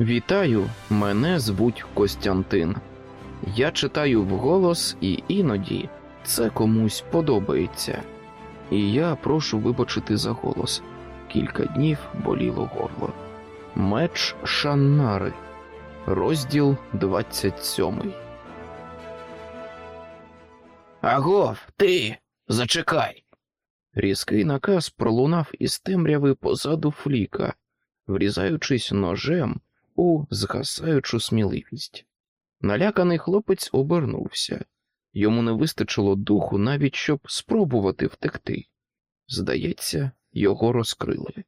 Вітаю, мене звуть Костянтин. Я читаю вголос, і іноді це комусь подобається. І я прошу вибачити за голос. Кілька днів боліло горло. Меч Шаннари, розділ 27. Агов, ти зачекай. Різкий наказ пролунав із темряви позаду фліка, врізаючись ножем у згасаючу сміливість. Наляканий хлопець обернувся, йому не вистачило духу навіть щоб спробувати втекти. Здається, його розкрили,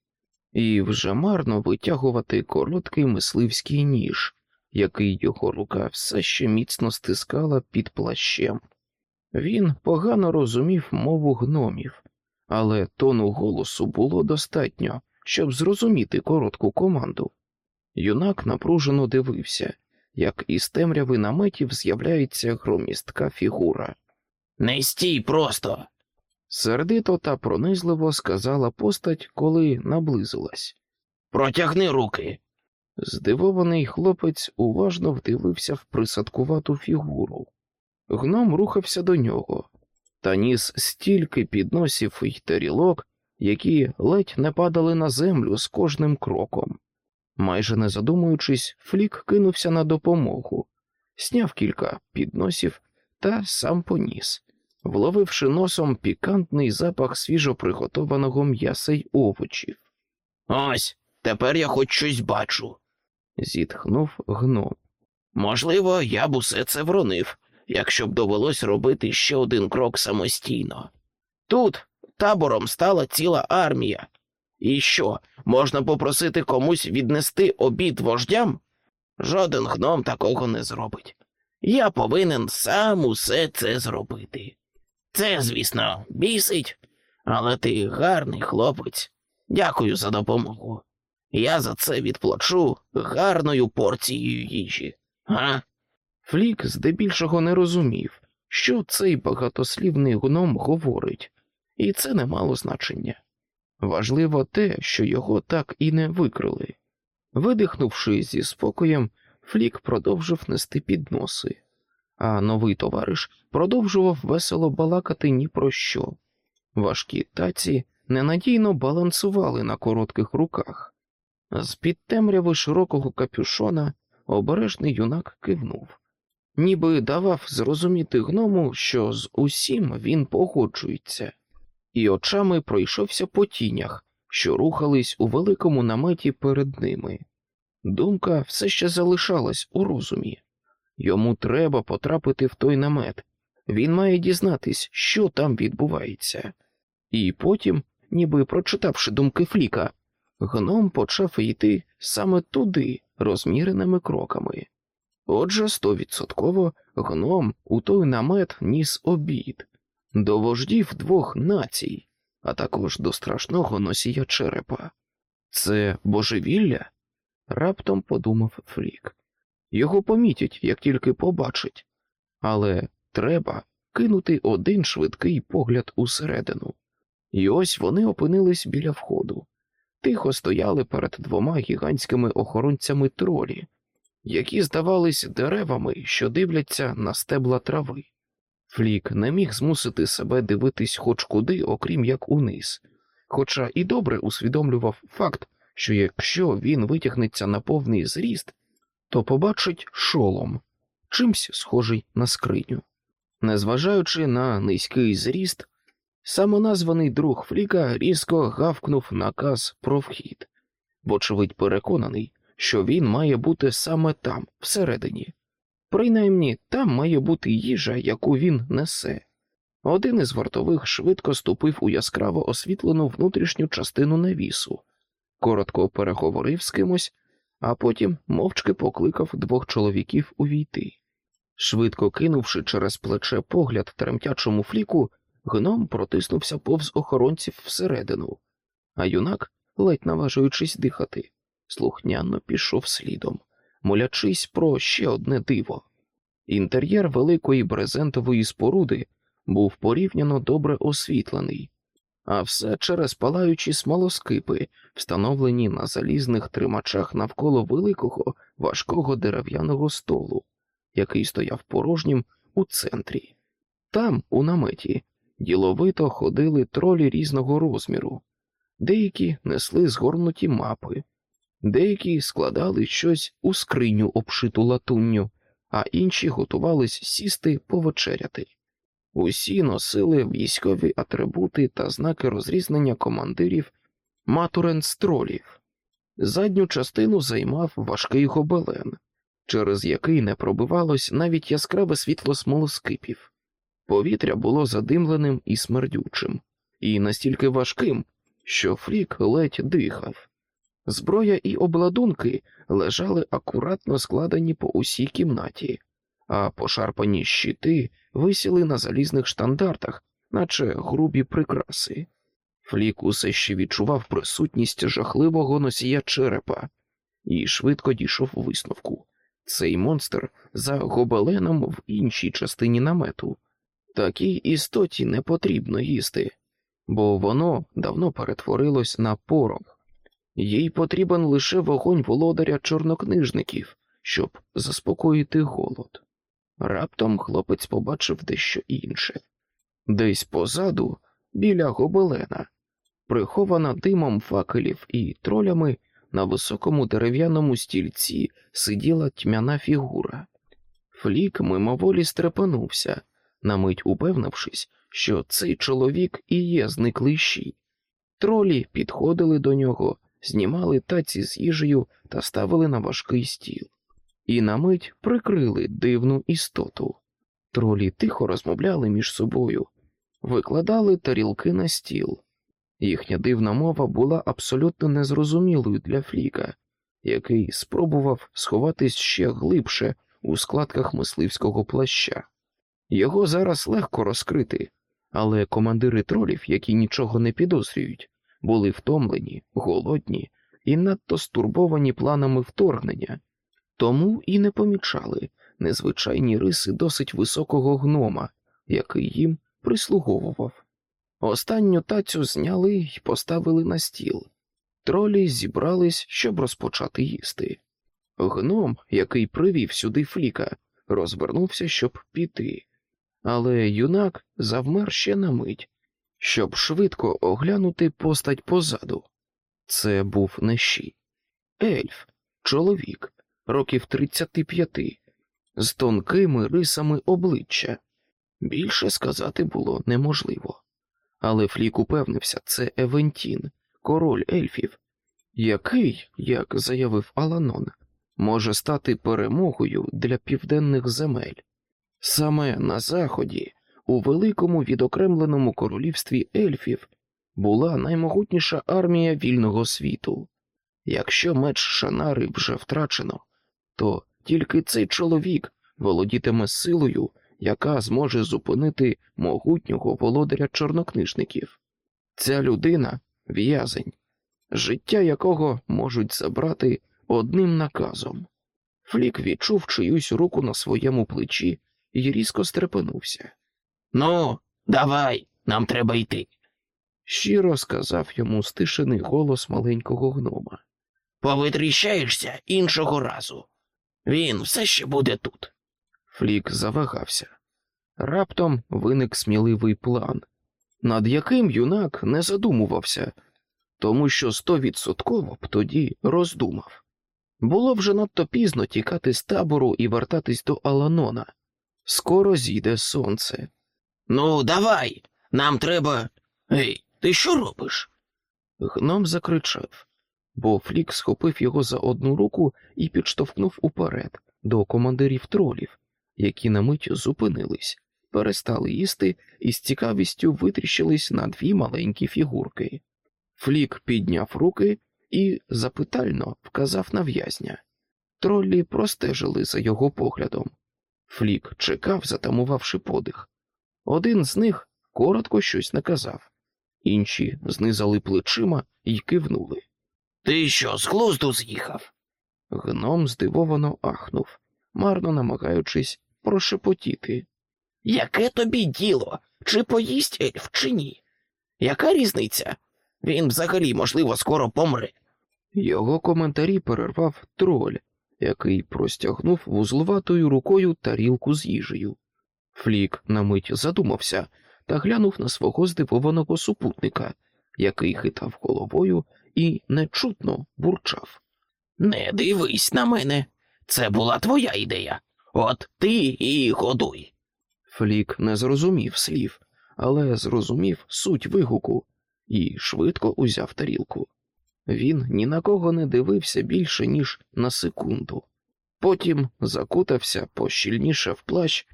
і вже марно витягувати короткий мисливський ніж, який його рука все ще міцно стискала під плащем. Він погано розумів мову гномів, але тону голосу було достатньо, щоб зрозуміти коротку команду. Юнак напружено дивився, як із темряви наметів з'являється громістка фігура. Не стій просто. Сердито та пронизливо сказала постать, коли наблизилась. Протягни руки. Здивований хлопець уважно вдивився в присадкувату фігуру. Гном рухався до нього та ніс стільки підносів й тарілок, які ледь не падали на землю з кожним кроком. Майже не задумуючись, Флік кинувся на допомогу, сняв кілька підносів та сам поніс, вловивши носом пікантний запах свіжоприготованого м'яса й овочів. Ось, тепер я хоч щось бачу, зітхнув гном. Можливо, я б усе це вронив, якщо б довелось робити ще один крок самостійно. Тут табором стала ціла армія. І що, можна попросити комусь віднести обід вождям? Жоден гном такого не зробить. Я повинен сам усе це зробити. Це, звісно, бісить, але ти гарний хлопець. Дякую за допомогу. Я за це відплачу гарною порцією їжі. Га? Флік здебільшого не розумів, що цей багатослівний гном говорить, і це не мало значення. Важливо те, що його так і не викрили. Видихнувши зі спокоєм, Флік продовжив нести підноси, а новий товариш продовжував весело балакати ні про що. Важкі таці ненадійно балансували на коротких руках. З під темряви широкого капюшона обережний юнак кивнув, ніби давав зрозуміти гному, що з усім він погоджується і очами пройшовся по тінях, що рухались у великому наметі перед ними. Думка все ще залишалась у розумі. Йому треба потрапити в той намет. Він має дізнатись, що там відбувається. І потім, ніби прочитавши думки Фліка, гном почав йти саме туди, розміреними кроками. Отже, стовідсотково гном у той намет ніс обід, до вождів двох націй, а також до страшного носія черепа. Це божевілля? раптом подумав Фрік. Його помітять, як тільки побачать, але треба кинути один швидкий погляд усередину. І ось вони опинились біля входу, тихо стояли перед двома гігантськими охоронцями тролі, які здавались деревами, що дивляться на стебла трави. Флік не міг змусити себе дивитись хоч куди, окрім як униз, хоча і добре усвідомлював факт, що якщо він витягнеться на повний зріст, то побачить шолом, чимсь схожий на скриню. Незважаючи на низький зріст, самоназваний друг Фліка різко гавкнув наказ про вхід, вочевидь переконаний, що він має бути саме там, всередині. Принаймні там має бути їжа, яку він несе. Один із вартових швидко ступив у яскраво освітлену внутрішню частину навісу, коротко переговорив з кимось, а потім мовчки покликав двох чоловіків увійти. Швидко кинувши через плече погляд тремтячому фліку, гном протиснувся повз охоронців всередину, а юнак, ледь наважуючись дихати, слухняно пішов слідом молячись про ще одне диво. Інтер'єр великої брезентової споруди був порівняно добре освітлений. а все через палаючі смолоскипи, встановлені на залізних тримачах навколо великого важкого дерев'яного столу, який стояв порожнім у центрі. Там, у наметі, діловито ходили тролі різного розміру, деякі несли згорнуті мапи, деякі складали щось у скриню обшиту латунню, а інші готувались сісти повечеряти. Усі носили військові атрибути та знаки розрізнення командирів матуренстролів. Задню частину займав важкий гобелен, через який не пробивалось навіть яскраве світло смолоскипів. Повітря було задимленим і смердючим, і настільки важким, що Флік ледь дихав. Зброя і обладунки лежали акуратно складені по усій кімнаті, а пошарпані щити висіли на залізних штандартах, наче грубі прикраси. Флік усе ще відчував присутність жахливого носія черепа і швидко дійшов висновку. Цей монстр за гобеленом в іншій частині намету. Такій істоті не потрібно їсти, бо воно давно перетворилось на порох. Їй потрібен лише вогонь володаря чорнокнижників, щоб заспокоїти голод. Раптом хлопець побачив дещо інше. Десь позаду, біля гобелена, прихована димом факелів і тролями, на високому дерев'яному стільці сиділа тьмяна фігура. Флік мимоволі стрепенувся, на мить упевнившись, що цей чоловік і є зниклий щій. Тролі підходили до нього, знімали таці з їжею та ставили на важкий стіл і на мить прикрили дивну істоту. Тролі тихо розмовляли між собою, викладали тарілки на стіл. Їхня дивна мова була абсолютно незрозумілою для Фліка, який спробував сховатись ще глибше у складках мисливського плаща. Його зараз легко розкрити, але командири тролів, які нічого не підозрюють, були втомлені, голодні і надто стурбовані планами вторгнення, тому і не помічали незвичайні риси досить високого гнома, який їм прислуговував. Останню тацю зняли й поставили на стіл. Тролі зібрались, щоб розпочати їсти. Гном, який привів сюди Фліка, розвернувся, щоб піти, але юнак завмер ще на мить, щоб швидко оглянути постать позаду. Це був нещі. Ельф, чоловік, років 35, з тонкими рисами обличчя. Більше сказати було неможливо. Але Флік упевнився, це Евентін, король ельфів, який, як заявив Аланон, може стати перемогою для південних земель. Саме на заході, у великому відокремленому королівстві ельфів, була наймогутніша армія вільного світу. Якщо меч Шанари вже втрачено, то тільки цей чоловік володітиме силою, яка зможе зупинити могутнього володаря чорнокнижників. Ця людина в'язень, життя якого можуть забрати одним наказом. Флік відчув чиюсь руку на своєму плечі і різко стрепенувся. Ну, давай, нам треба йти. Щиро сказав йому стишений голос маленького гнома. Повитріщаєшся іншого разу. Він все ще буде тут. Флік завагався. Раптом виник сміливий план, над яким юнак не задумувався, тому що стовідсотково б тоді роздумав. Було вже надто пізно тікати з табору і вертатись до Аланона. Скоро зійде сонце. Ну, давай, нам треба. Гей, ти що робиш? Гном закричав, бо Флік схопив його за одну руку і підштовхнув уперед до командирів тролів, які на мить зупинились, перестали їсти і з цікавістю витріщились на дві маленькі фігурки. Флік підняв руки і запитально вказав на в'язня. Троллі простежили за його поглядом. Флік чекав, затамувавши подих. Один з них коротко щось наказав, інші знизали плечима і кивнули. Ти що, з глузду з'їхав? Гном здивовано ахнув, марно намагаючись прошепотіти. Яке тобі діло? Чи поїсть ельф, чи ні? Яка різниця? Він взагалі, можливо, скоро помре. Його коментарі перервав троль, який простягнув вузловатою рукою тарілку з їжею. Флік на мить задумався та глянув на свого здивованого супутника, який хитав головою і нечутно бурчав. Не дивись на мене. Це була твоя ідея. От ти і годуй. Флік не зрозумів слів, але зрозумів суть вигуку і швидко узяв тарілку. Він ні на кого не дивився більше, ніж на секунду. Потім закутався пощільніше в плащ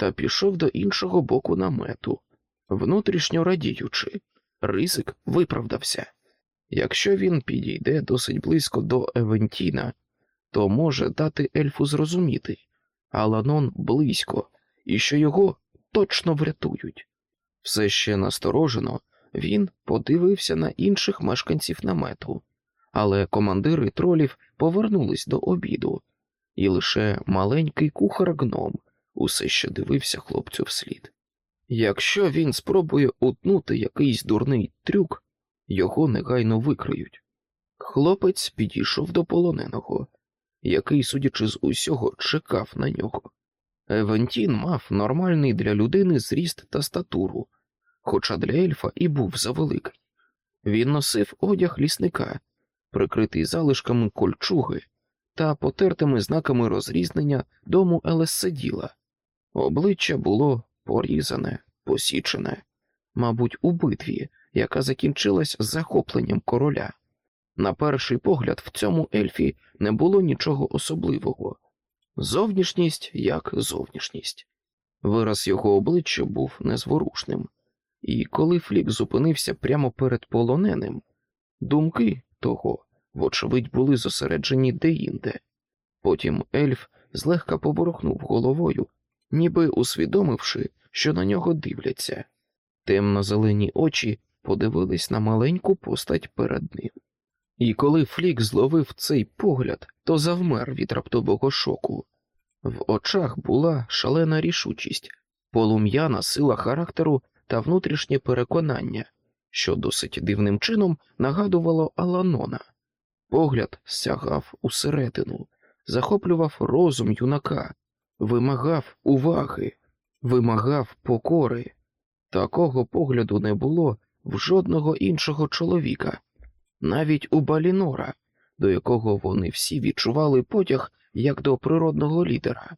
та пішов до іншого боку намету, внутрішньо радіючи, ризик виправдався. Якщо він підійде досить близько до Евентіна, то може дати ельфу зрозуміти, Аланон близько, і що його точно врятують. Все ще насторожено, він подивився на інших мешканців намету, але командири тролів повернулись до обіду, і лише маленький кухар гном усе ще дивився хлопцю вслід. Якщо він спробує утнути якийсь дурний трюк, його негайно викриють. Хлопець підійшов до полоненого, який, судячи з усього, чекав на нього. Евентін мав нормальний для людини зріст та статуру, хоча для ельфа і був завеликий. Він носив одяг лісника, прикритий залишками кольчуги та потертими знаками розрізнення дому Елессиділа. Обличчя було порізане, посічене, мабуть, у битві, яка закінчилась захопленням короля. На перший погляд, в цьому ельфі не було нічого особливого. Зовнішність як зовнішність. Вираз його обличчя був незворушним, і коли Флік зупинився прямо перед полоненим, думки того, вочевидь, були зосереджені деінде. Потім ельф злегка поворухнув головою, ніби усвідомивши, що на нього дивляться. Темно-зелені очі подивились на маленьку постать перед ним. І коли Флік зловив цей погляд, то завмер від раптового шоку. В очах була шалена рішучість, полум'яна сила характеру та внутрішнє переконання, що досить дивним чином нагадувало Аланона. Погляд сягав усередину, захоплював розум юнака, вимагав уваги, вимагав покори. Такого погляду не було в жодного іншого чоловіка, навіть у Балінора, до якого вони всі відчували потяг як до природного лідера,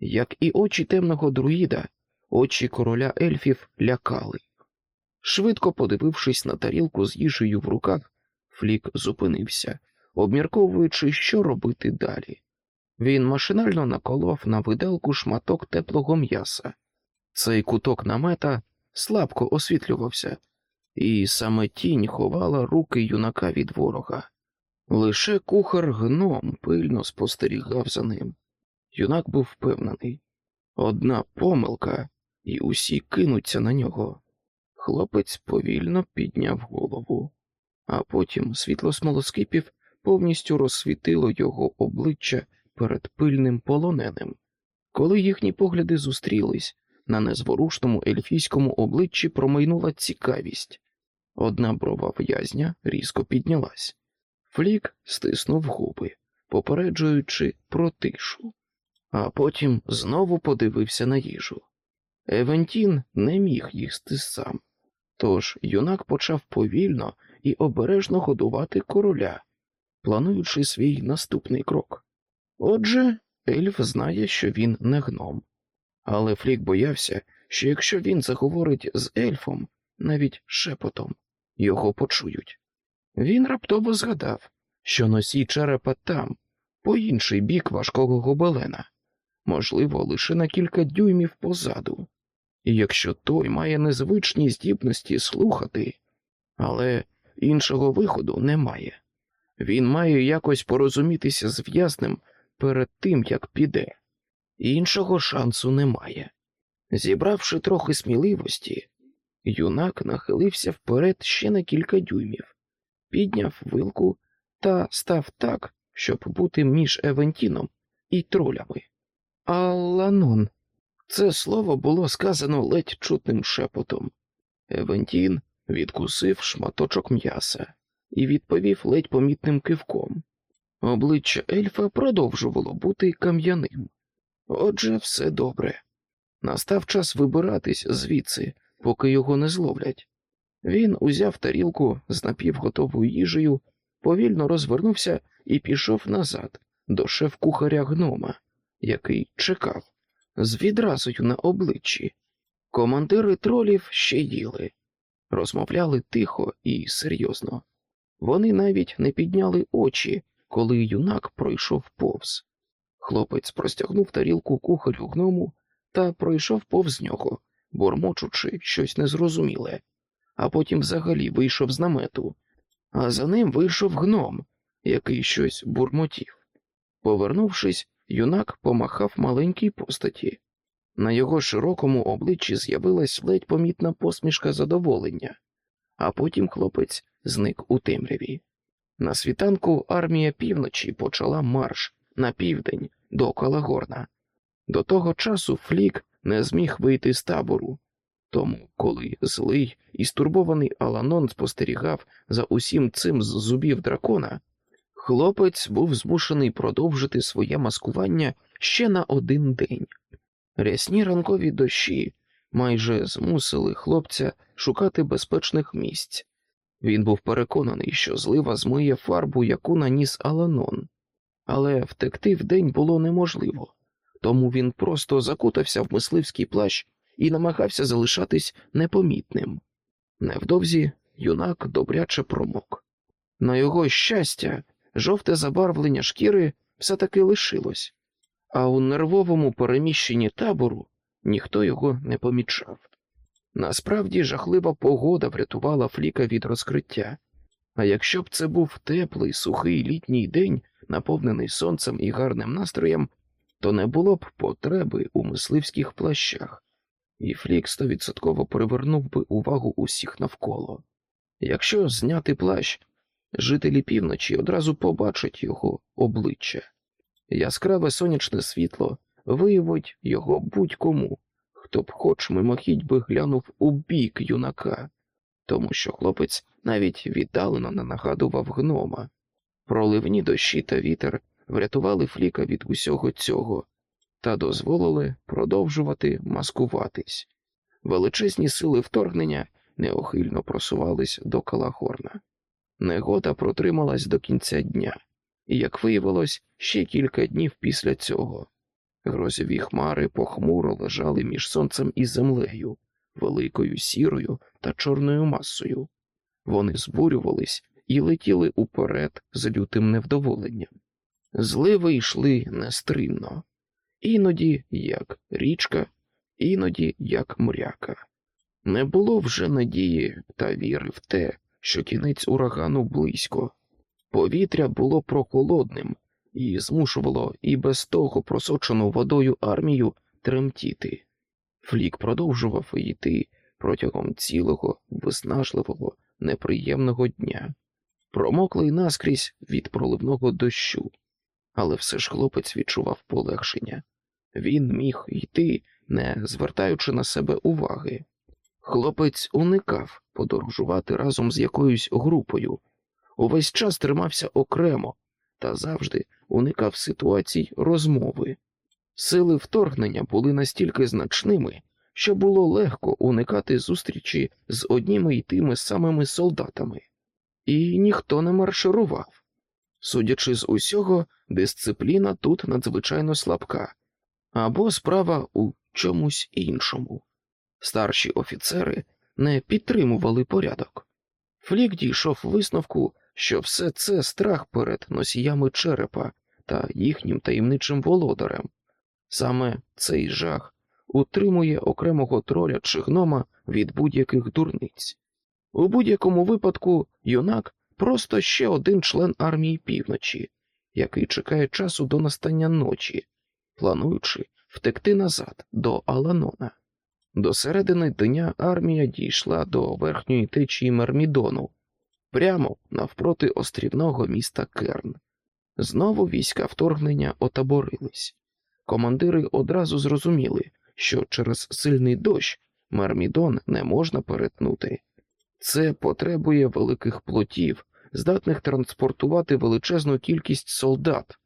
як і очі темного друїда, очі короля ельфів лякали. Швидко подивившись на тарілку з їжею в руках, Флік зупинився, обмірковуючи, що робити далі. Він машинально наколов на виделку шматок теплого м'яса. Цей куток намета слабко освітлювався, і саме тінь ховала руки юнака від ворога. Лише кухар гном пильно спостерігав за ним. Юнак був впевнений одна помилка, і усі кинуться на нього. Хлопець повільно підняв голову, а потім світло смолоскипів повністю розсвітило його обличчя перед пильним полоненим. Коли їхні погляди зустрілись, на незворушному ельфійському обличчі промайнула цікавість. Одна брова в'язня різко піднялась. Флік стиснув губи, попереджуючи про тишу, а потім знову подивився на їжу. Евентін не міг їсти сам, тож юнак почав повільно і обережно годувати короля, плануючи свій наступний крок. Отже, ельф знає, що він не гном, але Флік боявся, що якщо він заговорить з ельфом, навіть шепотом, його почують. Він раптово згадав, що носій черепа там, по інший бік важкого гобелена, можливо, лише на кілька дюймів позаду, і якщо той має незвичні здібності слухати, але іншого виходу немає. Він має якось порозумітися з в'язнем перед тим, як піде, іншого шансу немає. Зібравши трохи сміливості, юнак нахилився вперед ще на кілька дюймів, підняв вилку та став так, щоб бути між Евентіном і тролями. Аланон. Це слово було сказано ледь чутним шепотом. Евентін відкусив шматочок м'яса і відповів ледь помітним кивком. Обличчя ельфа продовжувало бути кам'яним. Отже, все добре. Настав час вибиратись звідси, поки його не зловлять. Він узяв тарілку з напівготовою їжею, повільно розвернувся і пішов назад до шеф-кухаря гнома, який чекав, з відразою на обличчі. Командири тролів ще їли, розмовляли тихо і серйозно. Вони навіть не підняли очі, коли юнак пройшов повз. Хлопець простягнув тарілку кухарю гному та пройшов повз нього, бормочучи щось незрозуміле, а потім взагалі вийшов з намету, а за ним вийшов гном, який щось бурмотів. Повернувшись, юнак помахав маленькій постаті. На його широкому обличчі з'явилась ледь помітна посмішка задоволення, а потім хлопець зник у темряві. На світанку армія півночі почала марш на південь до Калагорна. До того часу Флік не зміг вийти з табору, тому, коли злий і стурбований Аланон спостерігав за усім цим з зубів дракона, хлопець був змушений продовжити своє маскування ще на один день. Рясні ранкові дощі майже змусили хлопця шукати безпечних місць. Він був переконаний, що злива змиє фарбу, яку наніс Аланон, але втекти вдень було неможливо, тому він просто закутався в мисливський плащ і намагався залишатись непомітним. Невдовзі юнак добряче промок. На його щастя, жовте забарвлення шкіри все таки лишилось, а у нервовому переміщенні табору ніхто його не помічав. Насправді жахлива погода врятувала Фліка від розкриття, а якщо б це був теплий, сухий літній день, наповнений сонцем і гарним настроєм, то не було б потреби у мисливських плащах, і Флік стовідсотково привернув би увагу усіх навколо. Якщо зняти плащ, жителі півночі одразу побачать його обличчя. Яскраве сонячне світло виявить його будь-кому, хто б хоч мимохідь би глянув у бік юнака, тому що хлопець навіть віддалено не нагадував гнома. Проливні дощі та вітер врятували Фліка від усього цього та дозволили продовжувати маскуватись. Величезні сили вторгнення неохильно просувались до Калагорна. Негода протрималась до кінця дня, і, як виявилось, ще кілька днів після цього. Грозові хмари похмуро лежали між сонцем і землею, великою сірою та чорною масою. Вони збурювались і летіли уперед з лютим невдоволенням. Зливи йшли нестримно, іноді як річка, іноді як мряка. Не було вже надії та віри в те, що кінець урагану близько. Повітря було прохолодним і змушувало і без того просочену водою армію тремтіти. Флік продовжував йти протягом цілого, виснажливого, неприємного дня, промоклий наскрізь від проливного дощу, але все ж хлопець відчував полегшення. Він міг йти, не звертаючи на себе уваги. Хлопець уникав подорожувати разом з якоюсь групою, увесь час тримався окремо та завжди уникав ситуацій розмови. Сили вторгнення були настільки значними, що було легко уникати зустрічі з одніми й тими самими солдатами, і ніхто не марширував. Судячи з усього, дисципліна тут надзвичайно слабка, або справа у чомусь іншому. Старші офіцери не підтримували порядок. Флік дійшов висновку, що все це страх перед носіями черепа та їхнім таємничим володарем. Саме цей жах утримує окремого троля чи гнома від будь-яких дурниць. У будь-якому випадку юнак просто ще один член армії півночі, який чекає часу до настання ночі, плануючи втекти назад до Аланона. До середини дня армія дійшла до верхньої течії Мермідону, прямо навпроти острівного міста Керн. Знову війська вторгнення отаборились. Командири одразу зрозуміли, що через сильний дощ Мермідон не можна перетнути. Це потребує великих плотів, здатних транспортувати величезну кількість солдат.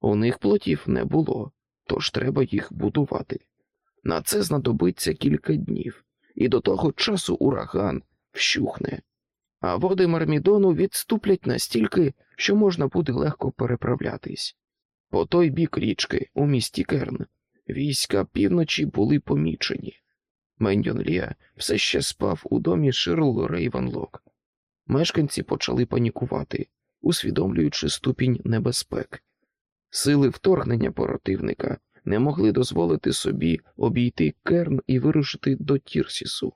У них плотів не було, тож треба їх будувати. На це знадобиться кілька днів, і до того часу ураган вщухне, а води Мармідону відступлять настільки, що можна буде легко переправлятись. По той бік річки, у місті Керн, війська півночі були помічені. Мендьон Лія все ще спав у домі Ширл Рейвенлок. Мешканці почали панікувати, усвідомлюючи ступінь небезпек. Сили вторгнення противника не могли дозволити собі обійти Керн і вирушити до Тірсісу.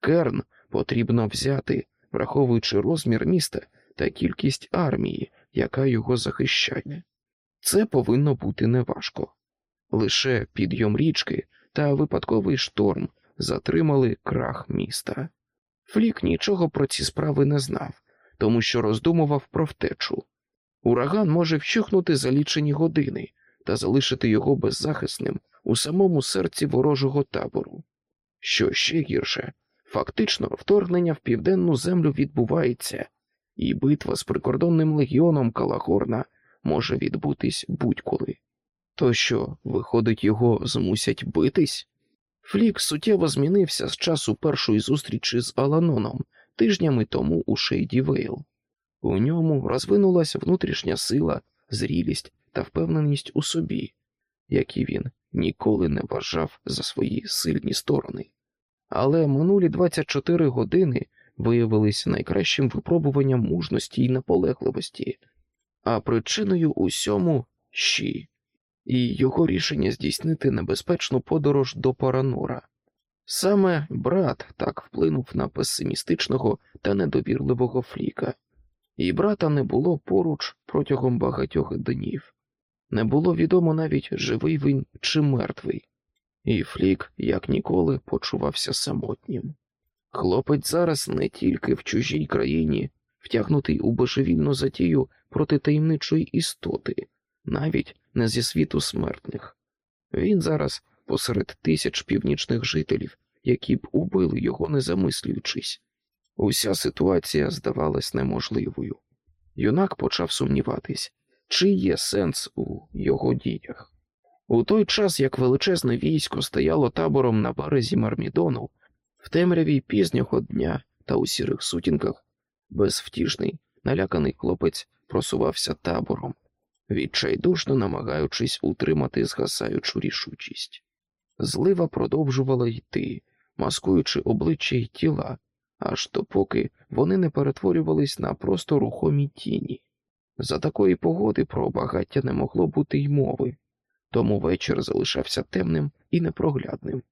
Керн потрібно взяти, враховуючи розмір міста та кількість армії, яка його захищає. Це повинно бути неважко. Лише підйом річки та випадковий шторм затримали крах міста. Флік нічого про ці справи не знав, тому що роздумував про втечу. Ураган може вщухнути за лічені години та залишити його беззахисним у самому серці ворожого табору. Що ще гірше, фактично вторгнення в південну землю відбувається, і битва з прикордонним легіоном Калагорна може відбутись будь-коли. То що, виходить, його змусять битись? Флік суттєво змінився з часу першої зустрічі з Аланоном тижнями тому у Шейді Вейл. У ньому розвинулася внутрішня сила, зрілість та впевненість у собі, які він ніколи не вважав за свої сильні сторони. Але минулі 24 години виявилися найкращим випробуванням мужності й наполегливості, а причиною усьому щі, і його рішення здійснити небезпечну подорож до Паранора. Саме брат так вплинув на песимістичного та недовірливого Фліка, і брата не було поруч протягом багатьох днів. Не було відомо навіть живий він чи мертвий, і Флік, як ніколи, почувався самотнім. Хлопець зараз не тільки в чужій країні, втягнутий у божевільну затію проти таємничої істоти, навіть не зі світу смертних. Він зараз посеред тисяч північних жителів, які б убили його, не замислюючись. Уся ситуація здавалась неможливою. Юнак почав сумніватись, чи є сенс у його діях. У той час, як величезне військо стояло табором на березі Мармідону, в темряві пізнього дня та у сірих сутінках, безвтішний, наляканий хлопець просувався табором, відчайдушно намагаючись утримати згасаючу рішучість. Злива продовжувала йти, маскуючи обличчя й тіла, аж допоки вони не перетворювались на просто рухомі тіні. За такої погоди про багаття не могло бути й мови, тому вечір залишався темним і непроглядним.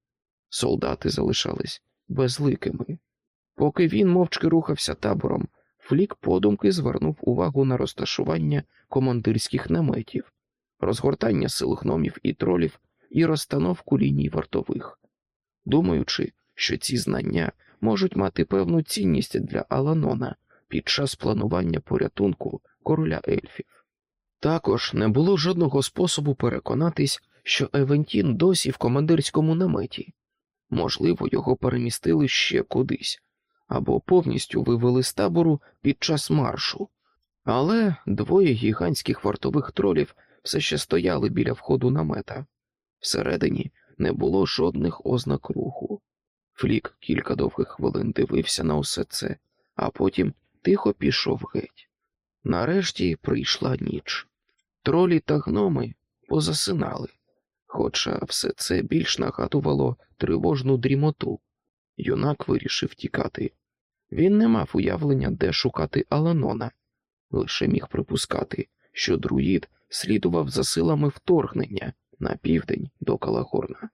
Солдати залишались безликими. Поки він мовчки рухався табором, Флік подумки звернув увагу на розташування командирських наметів, розгортання сил гномів і тролів і розстановку ліній вартових, думаючи, що ці знання можуть мати певну цінність для Аланона під час планування порятунку короля ельфів. Також не було жодного способу переконатись, що Евентін досі в командирському наметі, можливо, його перемістили ще кудись або повністю вивели з табору під час маршу, але двоє гігантських вартових тролів все ще стояли біля входу намета. Всередині не було жодних ознак руху. Флік кілька довгих хвилин дивився на усе це, а потім тихо пішов геть. Нарешті прийшла ніч. Тролі та гноми позасинали, хоча все це більш нагадувало тривожну дрімоту. Юнак вирішив тікати. Він не мав уявлення, де шукати Аланона, лише міг припускати, що друїд слідував за силами вторгнення на південь до Калагорна.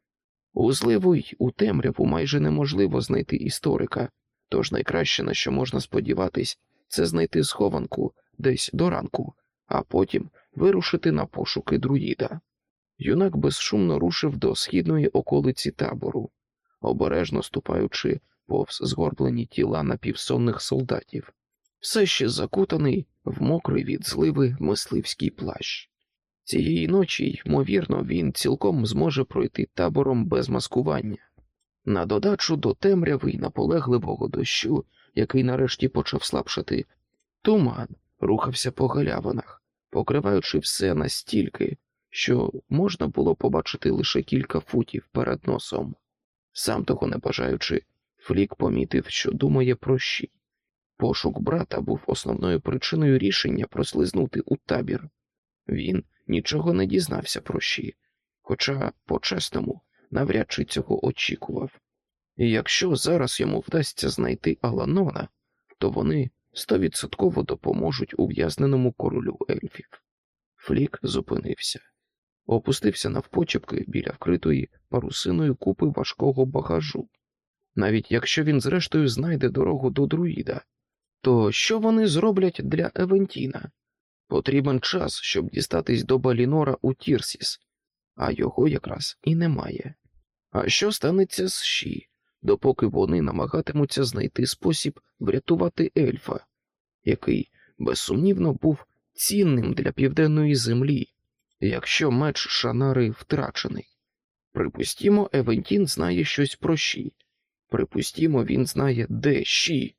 У зливу й у темряву майже неможливо знайти історика, тож найкраще, на що можна сподіватись, це знайти схованку десь до ранку, а потім вирушити на пошуки друїда. Юнак безшумно рушив до східної околиці табору, обережно ступаючи повз згорблені тіла напівсонних солдатів, все ще закутаний в мокрий від зливи мисливський плащ. Цієї ночі, ймовірно, він цілком зможе пройти табором без маскування. На додачу до темряви й наполегливого дощу який нарешті почав слабшати. Туман рухався по галявинах, покриваючи все настільки, що можна було побачити лише кілька футів перед носом. Сам того не бажаючи, Флік помітив, що думає про щі. Пошук брата був основною причиною рішення прослизнути у табір. Він нічого не дізнався про щі, хоча, по-чесному, навряд чи цього очікував. І якщо зараз йому вдасться знайти Аланона, то вони стовідсотково допоможуть ув'язненому королю ельфів. Флік зупинився, опустився навпочепки біля вкритої парусиною купи важкого багажу. Навіть якщо він зрештою знайде дорогу до друїда, то що вони зроблять для Евентіна? Потрібен час, щоб дістатись до Балінора у Тірсіс, а його якраз і немає. А що станеться з Ші, допоки вони намагатимуться знайти спосіб врятувати ельфа, який, безсумнівно, був цінним для південної землі, якщо меч Шанари втрачений? Припустімо, Евентін знає щось про Ші. Припустімо, він знає, де Ші,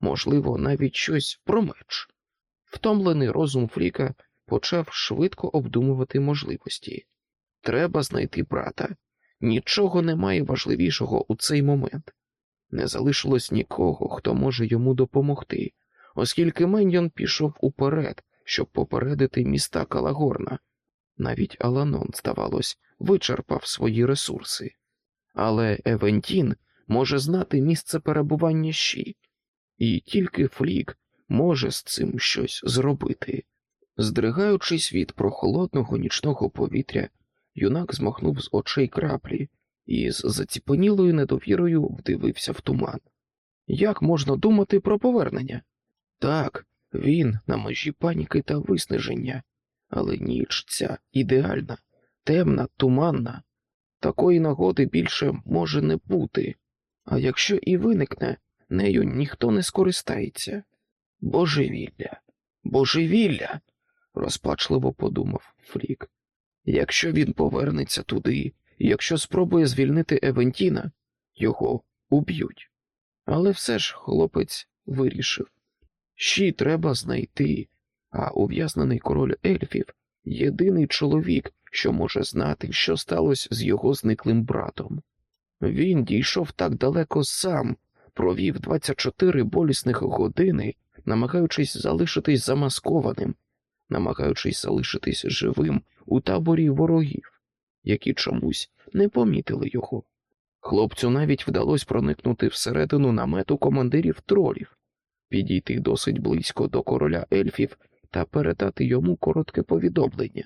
можливо, навіть щось про меч. Втомлений розум Фріка почав швидко обдумувати можливості. Треба знайти брата. Нічого немає важливішого у цей момент. Не залишилось нікого, хто може йому допомогти, оскільки Меньйон пішов уперед, щоб попередити міста Калагорна. Навіть Аланон, здавалось, вичерпав свої ресурси. Але Евентін може знати місце перебування щі, і тільки Флік може з цим щось зробити. Здригаючись від прохолодного нічного повітря, юнак змахнув з очей краплі і з заціпанілою недовірою вдивився в туман. Як можна думати про повернення? Так, він на межі паніки та виснаження, але ніч ця ідеальна, темна, туманна. Такої нагоди більше може не бути, а якщо і виникне, нею ніхто не скористається. Божевілля, божевілля, розпачливо подумав Фрік. Якщо він повернеться туди, якщо спробує звільнити Евентіна, його уб'ють. Але все ж хлопець вирішив щі треба знайти, а ув'язнений король ельфів єдиний чоловік, що може знати, що сталося з його зниклим братом. Він дійшов так далеко сам, провів 24 болісних години, намагаючись залишитись замаскованим, намагаючись залишитись живим у таборі ворогів, які чомусь не помітили його. Хлопцю навіть вдалося проникнути всередину намету командирів тролів, підійти досить близько до короля ельфів та передати йому коротке повідомлення.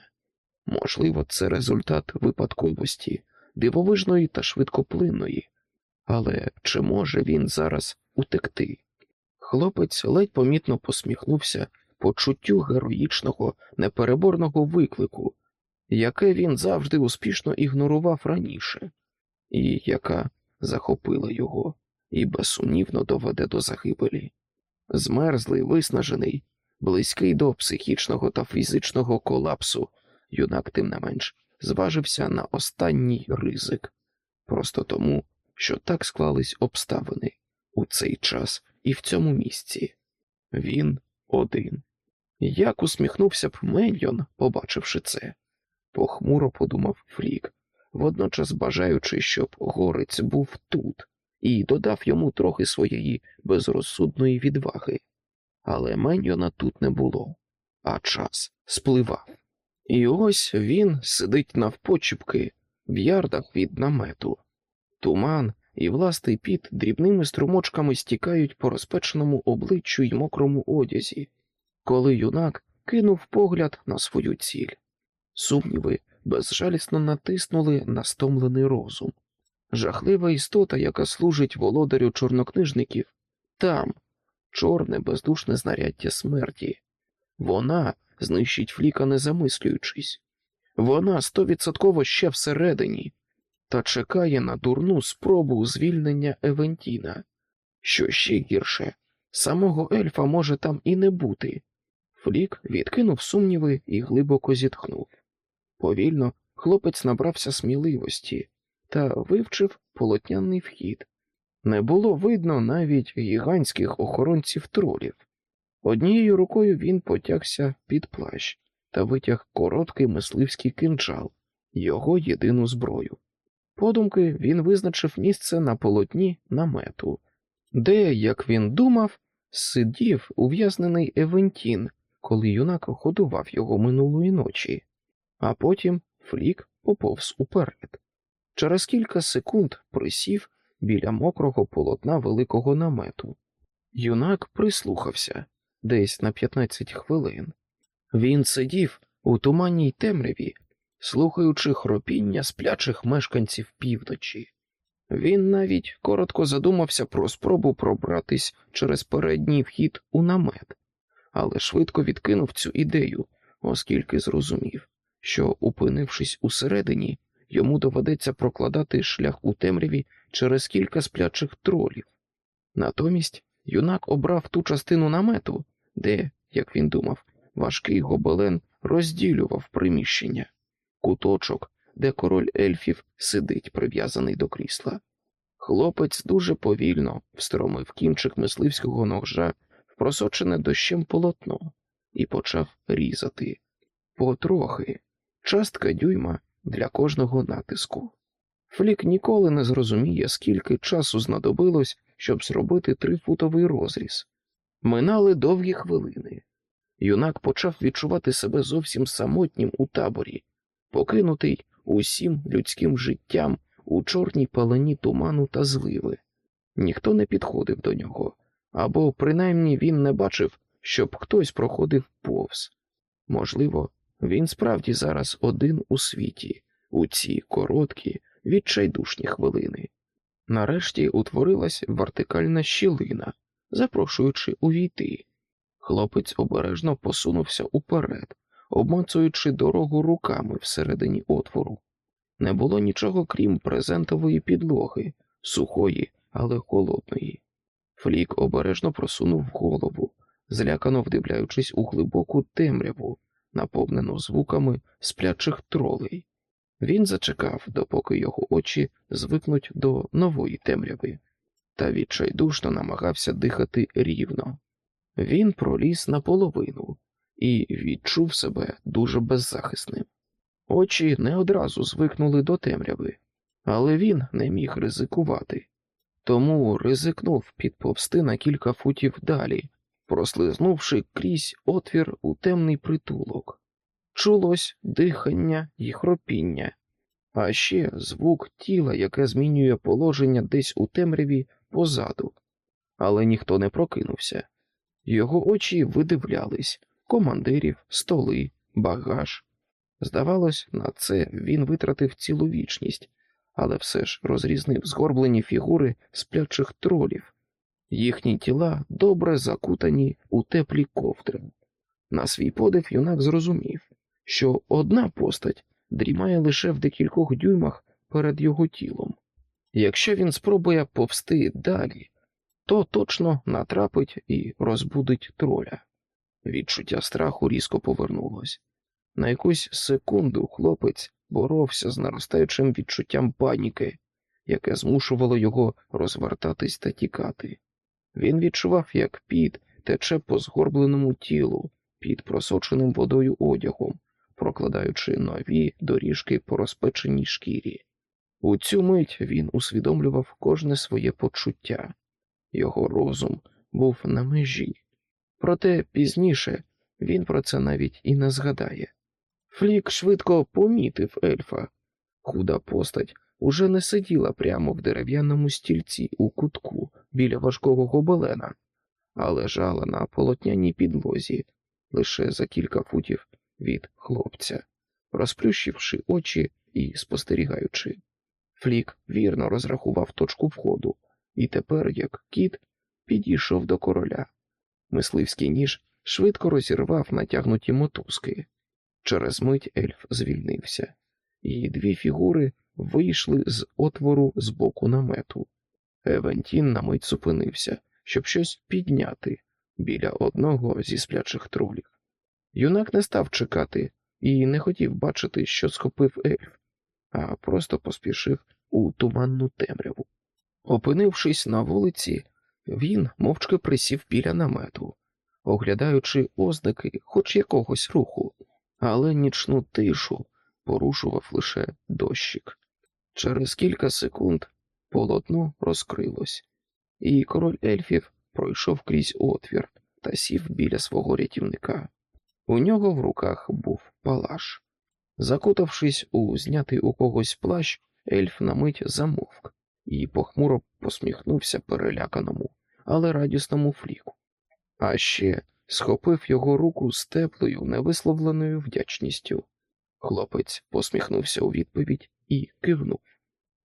Можливо, це результат випадковості, дивовижної та швидкоплинної, але чи може він зараз утекти? Хлопець ледь помітно посміхнувся почуттю героїчного, непереборного виклику, яке він завжди успішно ігнорував раніше, і яка захопила його і безсумнівно доведе до загибелі. Змерзлий, виснажений, близький до психічного та фізичного колапсу, юнак, тим не менш, зважився на останній ризик, просто тому, що так склались обставини у цей час і в цьому місці. Він один. Як усміхнувся б Меньйон, побачивши це, похмуро подумав Фрік, водночас бажаючи, щоб горець був тут, і додав йому трохи своєї безрозсудної відваги. Але Меньйона тут не було, а час спливав. І ось він сидить навпочіпки в ярдах від намету. Туман і властий піт дрібними струмочками стікають по розпеченому обличчю й мокрому одязі, коли юнак кинув погляд на свою ціль. Сумніви безжалісно натиснули на стомлений розум. Жахлива істота, яка служить володарю чорнокнижників, там чорне бездушне знаряддя смерті. Вона знищить фліка, не замислюючись. Вона стовідсотково ще всередині та чекає на дурну спробу звільнення Евентіна. Що ще гірше, самого ельфа може там і не бути. Флік відкинув сумніви і глибоко зітхнув. Повільно хлопець набрався сміливості та вивчив полотняний вхід. Не було видно навіть гігантських охоронців тролів. Однією рукою він потягся під плащ та витяг короткий мисливський кинджал, його єдину зброю. Подумки він визначив місце на полотні намету, де, як він думав, сидів ув'язнений Евентін, коли юнак годував його минулої ночі, а потім флік поповз уперед. Через кілька секунд присів біля мокрого полотна великого намету. Юнак прислухався десь на 15 хвилин. Він сидів у туманній темряві, слухаючи хропіння сплячих мешканців півночі. Він навіть коротко задумався про спробу пробратись через передній вхід у намет, але швидко відкинув цю ідею, оскільки зрозумів, що, опинившись усередині, йому доведеться прокладати шлях у темряві через кілька сплячих тролів. Натомість юнак обрав ту частину намету, де, як він думав, важкий гобелен розділював приміщення, куточок, де король ельфів сидить прив'язаний до крісла. Хлопець дуже повільно встромив кінчик мисливського ножа просочене дощем полотно і почав різати. Потрохи, частка дюйма для кожного натиску. Флік ніколи не зрозуміє, скільки часу знадобилось, щоб зробити трифутовий розріз. Минали довгі хвилини. Юнак почав відчувати себе зовсім самотнім у таборі, покинутий усім людським життям у чорній палані туману та зливи. Ніхто не підходив до нього, або принаймні він не бачив, щоб хтось проходив повз. Можливо, він справді зараз один у світі, у ці короткі, відчайдушні хвилини. Нарешті утворилась вертикальна щілина, запрошуючи увійти. Хлопець обережно посунувся уперед, обмацуючи дорогу руками всередині отвору. Не було нічого крім презентової підлоги, сухої, але холодної. Флік обережно просунув голову, злякано вдивляючись у глибоку темряву, наповнену звуками сплячих тролей. Він зачекав, допоки його очі звикнуть до нової темряви, та відчайдушно намагався дихати рівно. Він проліз наполовину і відчув себе дуже беззахисним. Очі не одразу звикнули до темряви, але він не міг ризикувати, тому ризикнув підповсти на кілька футів далі, прослизнувши крізь отвір у темний притулок. Чулось дихання і хропіння, а ще звук тіла, яке змінює положення десь у темряві позаду, але ніхто не прокинувся. Його очі видивлялись командирів, столи, багаж. Здавалось, на це він витратив цілу вічність, але все ж розрізнив згорблені фігури сплячих тролів, їхні тіла добре закутані у теплі ковдри. На свій подив юнак зрозумів, що одна постать дрімає лише в декількох дюймах перед його тілом. Якщо він спробує повсти далі, то точно натрапить і розбудить троля. Відчуття страху різко повернулось. На якусь секунду хлопець боровся з наростаючим відчуттям паніки, яке змушувало його розвертатись та тікати. Він відчував, як під тече по згорбленому тілу під просоченим водою одягом, прокладаючи нові доріжки по розпеченій шкірі. У цю мить він усвідомлював кожне своє почуття, його розум був на межі. Проте пізніше він про це навіть і не згадає. Флік швидко помітив ельфа. Худа постать уже не сиділа прямо в дерев'яному стільці у кутку біля важкого гобелена, а лежала на полотняній підлозі лише за кілька футів від хлопця, розплющивши очі і спостерігаючи. Флік вірно розрахував точку входу, і тепер, як кіт, підійшов до короля. Мисливський ніж швидко розірвав натягнуті мотузки. Через мить ельф звільнився, і дві фігури вийшли з отвору з боку намету. Евентін на мить зупинився, щоб щось підняти біля одного зі сплячих тролів. Юнак не став чекати і не хотів бачити, що схопив ельф, а просто поспішив у туманну темряву. Опинившись на вулиці, він мовчки присів біля намету, оглядаючи ознаки хоч якогось руху, але нічну тишу порушував лише дощик. Через кілька секунд полотно розкрилось, і король ельфів пройшов крізь отвір та сів біля свого рятівника. У нього в руках був палаш. Закутавшись у знятий у когось плащ, ельф на мить замовк і похмуро посміхнувся переляканому, але радісному фліку. А ще схопив його руку з теплою, невисловленою вдячністю. Хлопець посміхнувся у відповідь і кивнув.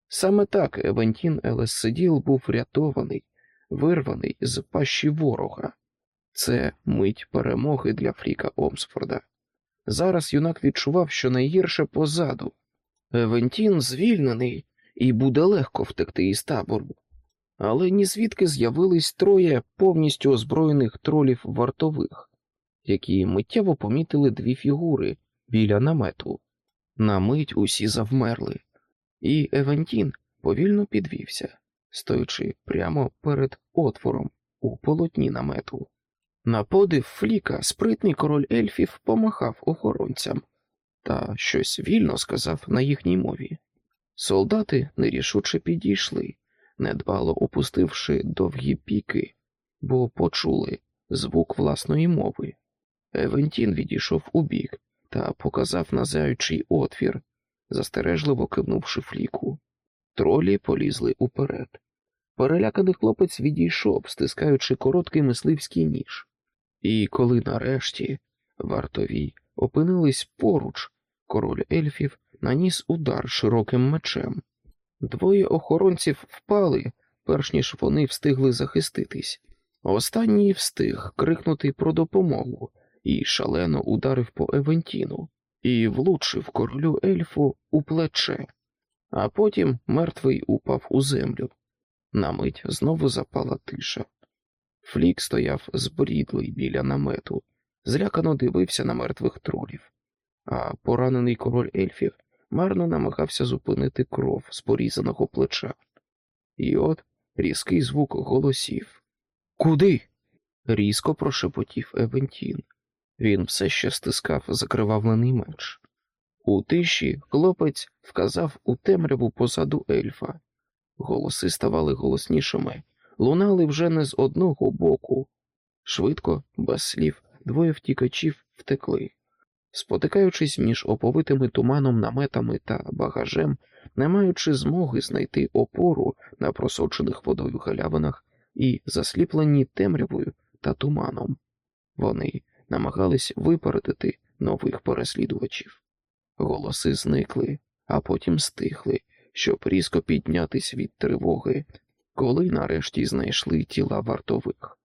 Саме так Евентін Елессиділ був врятований, вирваний з пащі ворога. Це мить перемоги для Фріка Омсфорда. Зараз юнак відчував, що найгірше позаду. Евентін звільнений, і буде легко втекти із табору. Але ні звідки з'явились троє повністю озброєних тролів вартових, які миттєво помітили дві фігури біля намету. На мить усі завмерли, і Евентін повільно підвівся, стоячи прямо перед отвором у полотні намету. На подив Фліка спритний король ельфів помахав охоронцям та щось вільно сказав на їхній мові. Солдати нерішуче підійшли, недбало опустивши довгі піки, бо почули звук власної мови. Евентін відійшов убік та показав на заючий отвір, застережливо кивнувши фліку. Тролі полізли уперед. Переляканий хлопець відійшов, стискаючи короткий мисливський ніж. І коли нарешті вартові опинились поруч, король ельфів наніс удар широким мечем. Двоє охоронців впали, перш ніж вони встигли захиститись. Останній встиг крикнути про допомогу і шалено ударив по Евентіну і влучив королю ельфу у плече, а потім мертвий упав у землю. На мить знову запала тиша. Флік стояв збрідлий біля намету, злякано дивився на мертвих тролів, а поранений король ельфів марно намагався зупинити кров з порізаного плеча. І от різкий звук голосів. Куди? різко прошепотів Евентін. Він все ще стискав закривавлений меч. У тиші хлопець вказав у темряву позаду ельфа. Голоси ставали голоснішими, лунали вже не з одного боку. Швидко, без слів, двоє втікачів втекли. Спотикаючись між оповитими туманом наметами та багажем, не маючи змоги знайти опору на просочених водою галявинах і засліплені темрявою та туманом, вони намагались випередити нових переслідувачів. Голоси зникли, а потім стихли, щоб різко піднятись від тривоги, коли нарешті знайшли тіла вартових.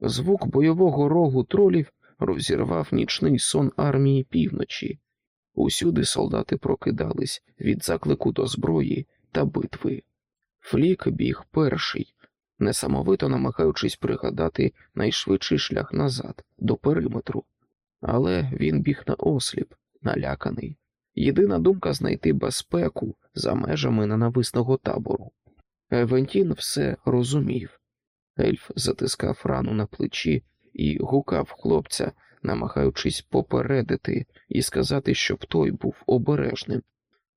Звук бойового рогу тролів розірвав нічний сон армії півночі. Усюди солдати прокидались від заклику до зброї та битви. Флік біг перший, несамовито намагаючись пригадати найшвидший шлях назад, до периметру. Але він біг на осліп, наляканий. Єдина думка знайти безпеку за межами ненависного табору. Евентін все розумів. Ельф затискав рану на плечі і гукав хлопця, намагаючись попередити і сказати, щоб той був обережним,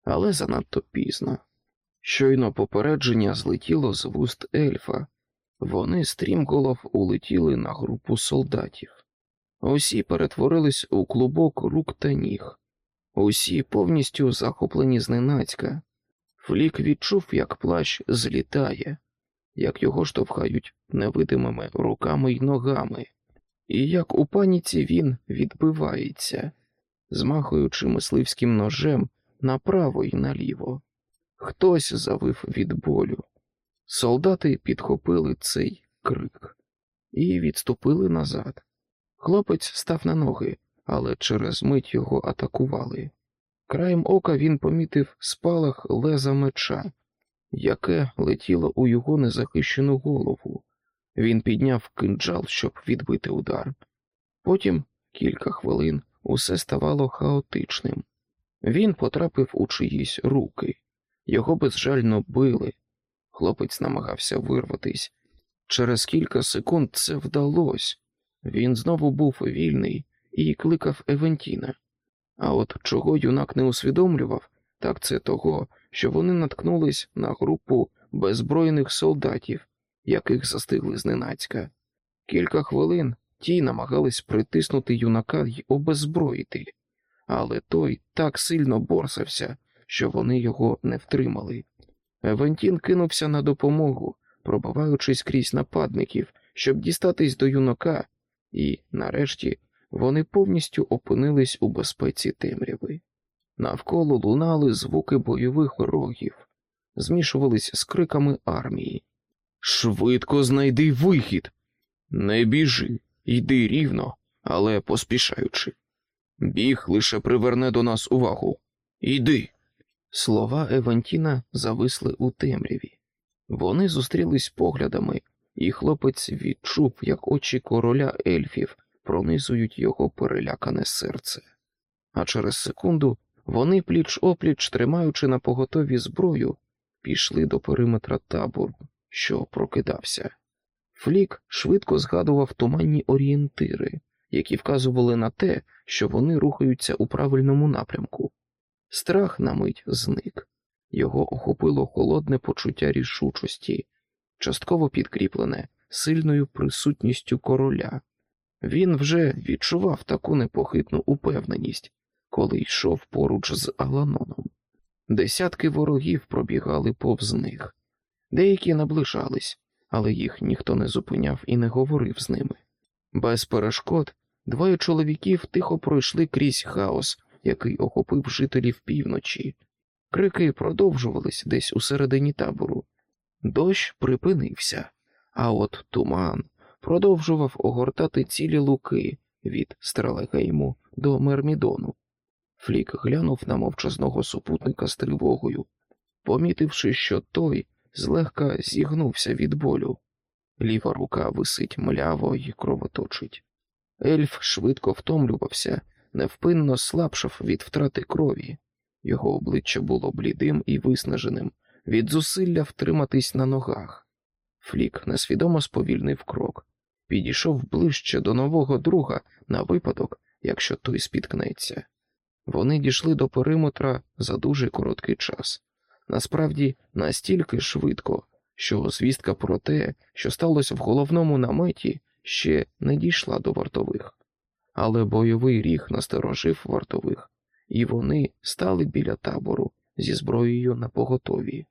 але занадто пізно. Щойно попередження злетіло з вуст ельфа, вони стрімголов улетіли на групу солдатів. Усі перетворились у клубок рук та ніг, усі повністю захоплені зненацька. Флік відчув, як плащ злітає, як його штовхають невидимими руками й ногами, і як у паніці він відбивається, змахуючи мисливським ножем направо й наліво. Хтось завив від болю. Солдати підхопили цей крик і відступили назад. Хлопець став на ноги, але через мить його атакували. Краєм ока він помітив спалах леза меча, яке летіло у його незахищену голову. Він підняв кинджал, щоб відбити удар. Потім кілька хвилин усе ставало хаотичним. Він потрапив у чиїсь руки, його безжально били, Хлопець намагався вирватись. Через кілька секунд це вдалося. Він знову був вільний і кликав Евентіна. А от чого юнак не усвідомлював, так це того, що вони наткнулись на групу беззбройних солдатів, яких застигли зненацька. Кілька хвилин ті намагались притиснути юнака й обеззброїти, але той так сильно борсався, що вони його не втримали. Евентін кинувся на допомогу, пробиваючись крізь нападників, щоб дістатись до юнака, і, нарешті, вони повністю опинились у безпеці темряви. Навколо лунали звуки бойових рогів, змішувались з криками армії. Швидко знайди вихід. Не біжи, йди рівно, але поспішаючи. Біг лише приверне до нас увагу. Йди. Слова Евантіна зависли у темряві. Вони зустрілись поглядами, і хлопець відчув, як очі короля ельфів пронизують його перелякане серце. А через секунду вони пліч опліч, тримаючи на поготові зброю, пішли до периметра табору, що прокидався. Флік швидко згадував туманні орієнтири, які вказували на те, що вони рухаються у правильному напрямку. Страх на мить зник, його охопило холодне почуття рішучості, частково підкріплене сильною присутністю короля. Він вже відчував таку непохитну упевненість, коли йшов поруч з Аланоном. Десятки ворогів пробігали повз них, деякі наближались, але їх ніхто не зупиняв і не говорив з ними. Без перешкод двоє чоловіків тихо пройшли крізь хаос, який охопив жителів півночі. Крики продовжувались десь у середині табору. Дощ припинився, а от туман продовжував огортати цілі луки від Стралегейму до Мермідону. Флік глянув на мовчазного супутника з тривогою, помітивши, що той злегка зігнувся від болю. Ліва рука висить мляво й кровоточить. Ельф швидко втомлювався, невпинно слабшав від втрати крові. Його обличчя було блідим і виснаженим від зусилля втриматись на ногах. Флік несвідомо сповільнив крок, підійшов ближче до нового друга на випадок, якщо той спіткнеться. Вони дійшли до периметра за дуже короткий час. Насправді, настільки швидко, що звістка про те, що сталося в головному наметі, ще не дійшла до вартових. Але бойовий ріг насторожив вартових, і вони стали біля табору зі зброєю на поготові.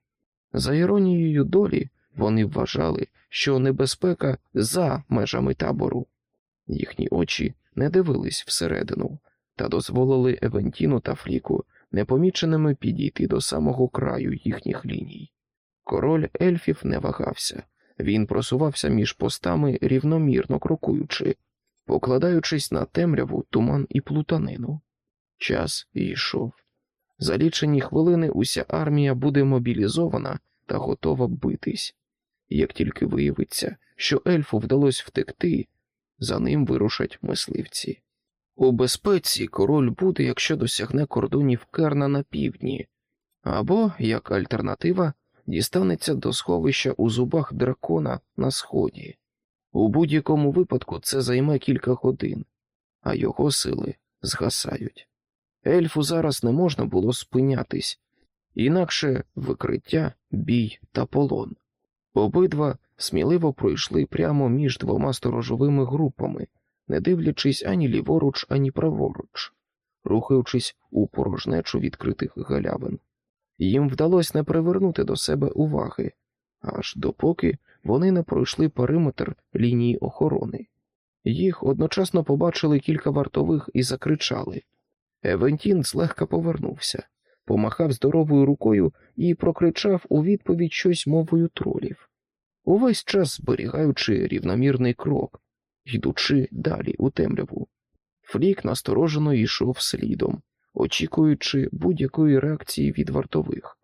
За іронією долі, вони вважали, що небезпека за межами табору. Їхні очі не дивились всередину та дозволили Евентіну та Фліку непоміченими підійти до самого краю їхніх ліній. Король ельфів не вагався, він просувався між постами рівномірно крокуючи, покладаючись на темряву, туман і плутанину. Час йшов. За лічені хвилини уся армія буде мобілізована та готова битись. Як тільки виявиться, що ельфу вдалося втекти, за ним вирушать мисливці. У безпеці король буде, якщо досягне кордонів Керна на півдні, або, як альтернатива, дістанеться до сховища у зубах дракона на сході. У будь-якому випадку це займе кілька годин, а його сили згасають. Ельфу зараз не можна було спинятись, інакше викриття, бій та полон. Обидва сміливо пройшли прямо між двома сторожовими групами, не дивлячись ані ліворуч, ані праворуч, рухаючись у порожнечу відкритих галявин. Їм вдалося не привернути до себе уваги, аж допоки вони не пройшли периметр лінії охорони. Їх одночасно побачили кілька вартових і закричали. Евентін злегка повернувся, помахав здоровою рукою і прокричав у відповідь щось мовою тролів, увесь час зберігаючи рівномірний крок, йдучи далі у темряву. Флік насторожено йшов слідом, очікуючи будь-якої реакції від вартових,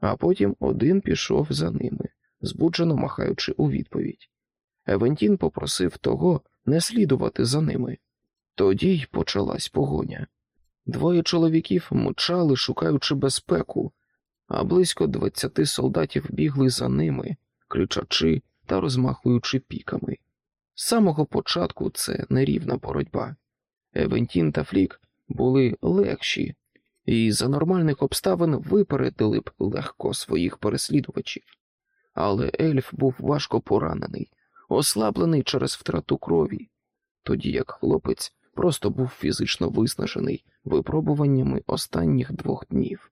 а потім один пішов за ними, збуджено махаючи у відповідь. Евентін попросив того не слідувати за ними. Тоді й почалась погоня. Двоє чоловіків мчали, шукаючи безпеку, а близько двадцяти солдатів бігли за ними, кричачи та розмахуючи піками. З самого початку це нерівна боротьба. Евентін та Флік були легші, і за нормальних обставин випередили б легко своїх переслідувачів. Але ельф був важко поранений, ослаблений через втрату крові, тоді як хлопець просто був фізично виснажений випробуваннями останніх двох днів.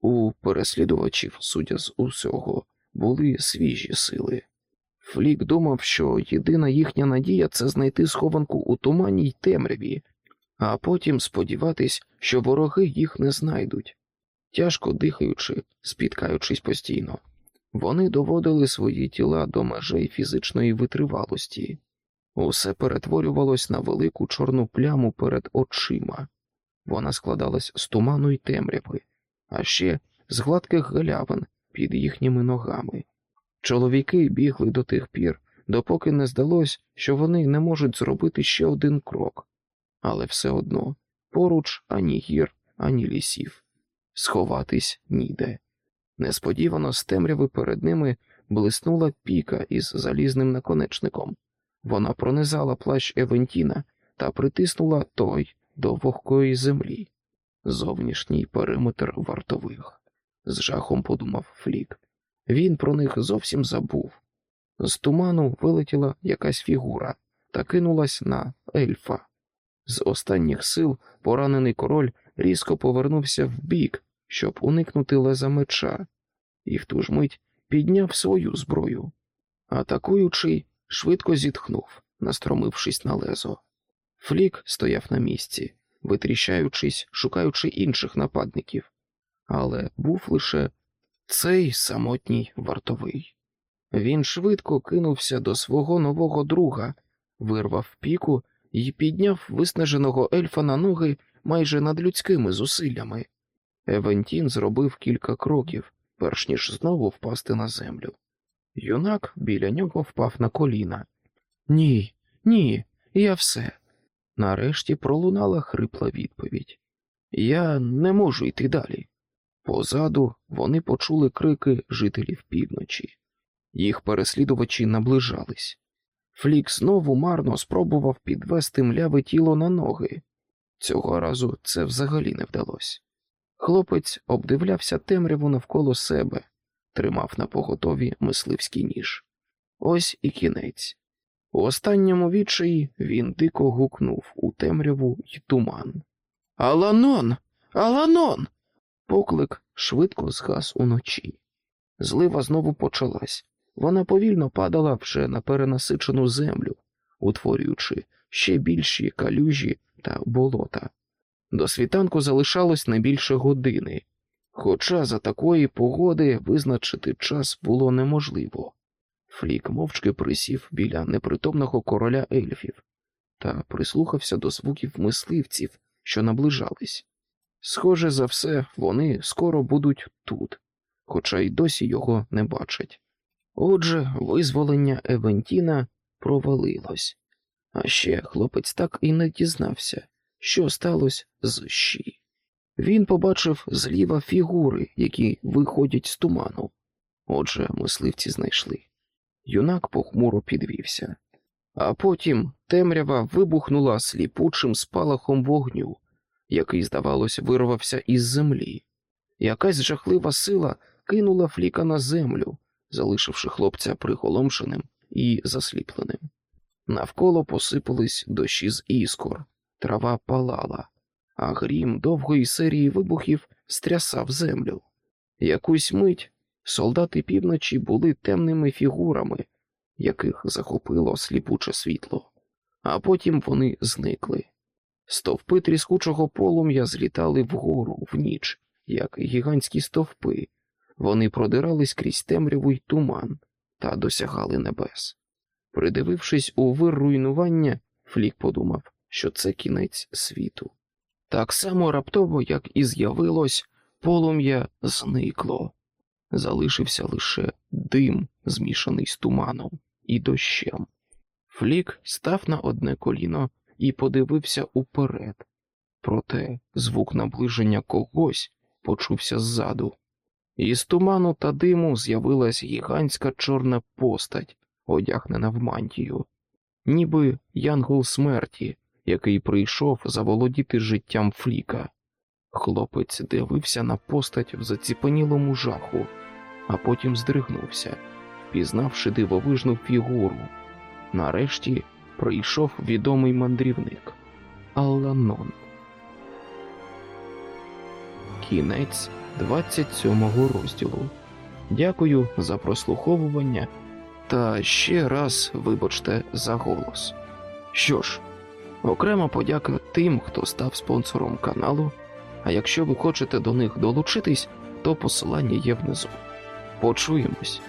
У переслідувачів, судя з усього, були свіжі сили. Флік думав, що єдина їхня надія це знайти схованку у тумані й темряві, а потім сподіватись, що вороги їх не знайдуть. Тяжко дихаючи, спіткаючись постійно, вони доводили свої тіла до межей фізичної витривалості. Усе перетворювалось на велику чорну пляму перед очима. Вона складалась з туману й темряви, а ще з гладких галявин під їхніми ногами. Чоловіки бігли до тих пір, допоки не здалось, що вони не можуть зробити ще один крок, але все одно поруч ані гір, ані лісів, сховатись ніде. Несподівано з темряви перед ними блиснула піка із залізним наконечником. Вона пронизала плащ Евентіна та притиснула той до вогкої землі. Зовнішній периметр вартових. З жахом подумав Флік. Він про них зовсім забув. З туману вилетіла якась фігура та кинулась на ельфа. З останніх сил поранений король різко повернувся вбік, щоб уникнути леза меча, і в ту ж мить підняв свою зброю. Атакуючий швидко зітхнув, настромившись на лезо. Флік стояв на місці, витріщаючись, шукаючи інших нападників, але був лише цей самотній вартовий. Він швидко кинувся до свого нового друга, вирвав піку і підняв виснаженого ельфа на ноги майже над людськими зусиллями. Евентін зробив кілька кроків, перш ніж знову впасти на землю. Юнак біля нього впав на коліна. Ні, ні, я все. Нарешті пролунала хрипла відповідь. Я не можу йти далі. Позаду вони почули крики жителів півночі. Їх переслідувачі наближались. Флік знову марно спробував підвести мляве тіло на ноги. Цього разу це взагалі не вдалося. Хлопець обдивлявся темряву навколо себе, тримав на поготові мисливський ніж. Ось і кінець. У останньому відчаї він дико гукнув у темряву й туман. Аланон! Аланон! Поклик швидко згас уночі. Злива знову почалась. Вона повільно падала вже на перенасичену землю, утворюючи ще більші калюжі та болота. До світанку залишалось не більше години, хоча за такої погоди визначити час було неможливо. Флік мовчки присів біля непритомного короля ельфів та прислухався до звуків мисливців, що наближались. Схоже за все, вони скоро будуть тут, хоча й досі його не бачать. Отже, визволення Евентіна провалилось, а ще хлопець так і не дізнався, що сталося з щі. Він побачив зліва фігури, які виходять з туману. Отже, мисливці знайшли. Юнак похмуро підвівся, а потім темрява вибухнула сліпучим спалахом вогню, який, здавалось, вирвався із землі. Якась жахлива сила кинула фліка на землю, залишивши хлопця приголомшеним і засліпленим. Навколо посипались дощі з іскор, трава палала, а грім довгої серії вибухів стрясав землю. Якусь мить солдати півночі були темними фігурами, яких захопило сліпуче світло, а потім вони зникли. Стовпи тріскучого полум'я злітали вгору в ніч, як гігантські стовпи. Вони продирались крізь темряву й туман та досягали небес. Придивившись у вир руйнування, Флік подумав, що це кінець світу. Так само раптово, як і з'явилось, полум'я зникло. Залишився лише дим, змішаний з туманом і дощем. Флік став на одне коліно і подивився уперед. Проте звук наближення когось почувся ззаду. Із туману та диму з'явилась гігантська чорна постать, одягнена в мантію, ніби янгол смерті, який прийшов заволодіти життям Фліка. Хлопець дивився на постать в заціпанілому жаху, а потім здригнувся, пізнавши дивовижну фігуру. Нарешті прийшов відомий мандрівник Алланон. Кінець 27 розділу. Дякую за прослуховування та ще раз вибачте за голос. Що ж, окрема подяка тим, хто став спонсором каналу. А якщо ви хочете до них долучитись, то посилання є внизу. Почуємось.